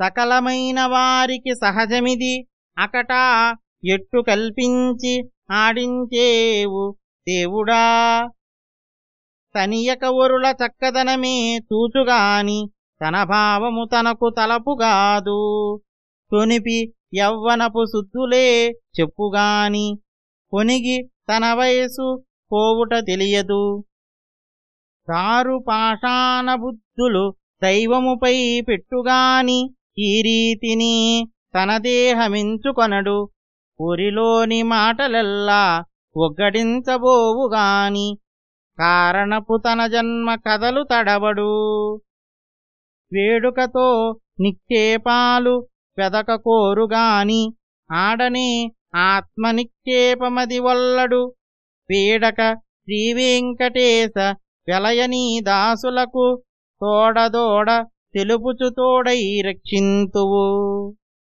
సకలమైన వారికి సహజమిది. అకటా ఎట్టు కల్పించి ఆడించేవు దేవుడా. తనియక ఒరుల చక్కదనమే తూచుగాని తన భావము తనకు తలపుగాదు తొనిపి యవ్వనపు శుద్ధులే చెప్పుగాని కొనిగి తన వయసు పోవుట తెలియదు. దారు పాషాణ బుద్ధులు దైవముపై పెట్టుగాని ఈ రీతిని తన దేహమించుకొనడు. ఊరిలోని మాటలెల్లా ఒగ్గడించబోవుగాని కారణపు తన జన్మ కథలు తడబడు వేడుకతో నిక్షేపాలు వెదక కోరుగాని ఆడనే ఆత్మ నిక్షేపమది వల్లడు. పీడక శ్రీవెంకటేశ వెలయనీ దాసులకు తోడదోడ తెలుపుచుతోడై రక్షింతువు.